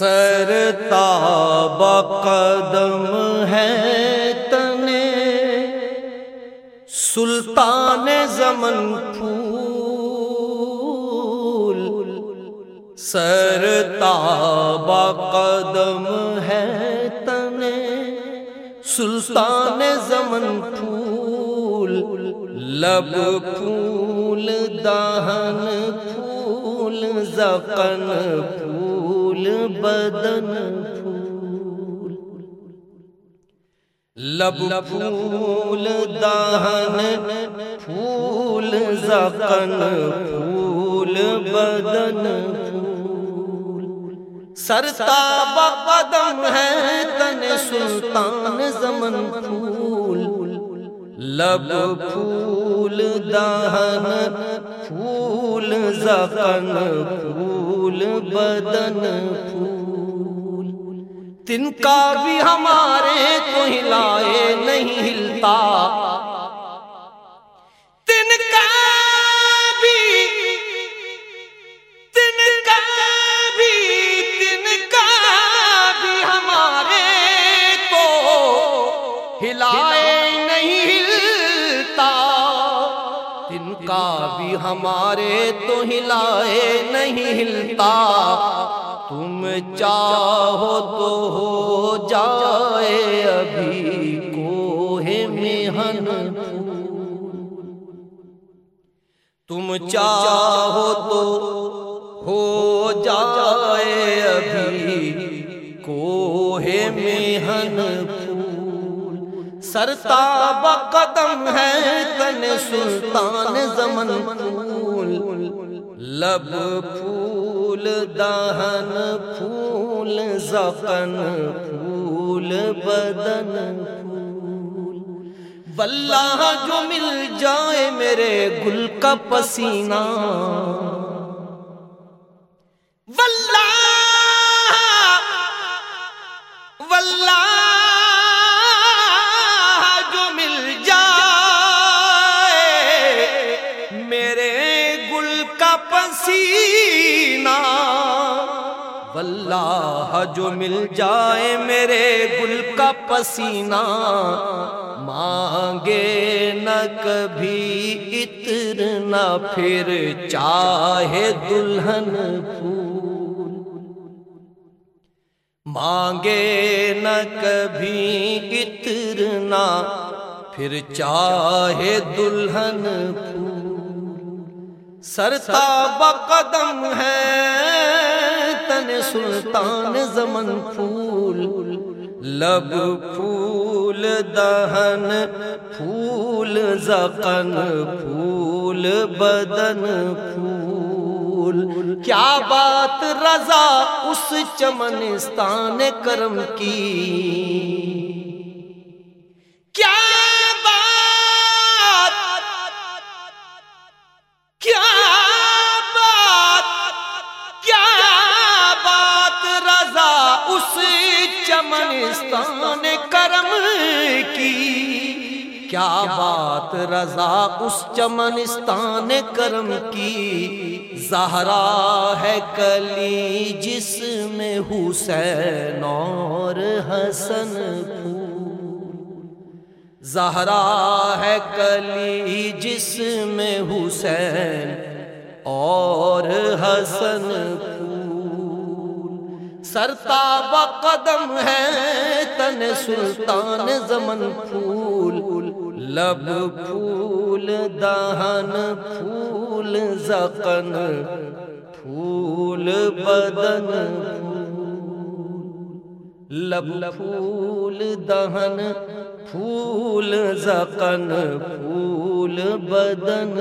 سر تاب قدم ہے تنے۔ سلطان زمن پھول۔ سر تاب قدم ہے تنے۔ سلطان زمن پھول۔ لب پھول دہن پھول زقن پھول۔ پھول بدن پھول۔ لب پھول دہن پھول زقن پھول، بدن پھول۔ سرتاب قدم ہے تن سلطان زمن پھول۔ لب پھول دہن پھول زخن پھول بدن پھول۔ تن کا بھی ہمارے تو ہلائے نہیں ہلتا۔ تن کا بھی ہمارے تو ہلائے نہیں ہلتا۔ تم چاہو تو ہو جائے ابھی کوہ مہن۔ تم چاہو تو ہو جائے ابھی کوہ مہن۔ پھول سرتاب قدم ہے تن سلطان زمن پھول۔ لب پھول دہن پھول زخن پھول، بدن پھول۔ واللہ جو مل جائے میرے گل کا پسینہ۔ واللہ پسینہ واللہ جو مل جائے میرے گل کا پسینہ، مانگے نہ کبھی اتر نہ پھر چاہے دلہن پھول۔ مانگے نہ کبھی اتر نہ پھر چاہے دلہن پھول۔ سرتاب قدم ہے، تن سلطان زمن پھول۔ لب پھول دہن، پھول زقن پھول بدن پھول۔ کیا بات رضا اس چمنستان کرم کی؟ چمنستان کرم کی۔ کیا بات رضا اس چمنستان کرم کی؟ زہرا ہے کلی جس میں حسین اور حسن پھول۔ زہرا ہے کلی جس میں حسین اور حسن پھول سرتاب قدم ہے تن سلطان زمن پھول، لب پھول، دہن پھول زقن پھول، بدن لب پھول، دہن پھول زقن پھول، بدن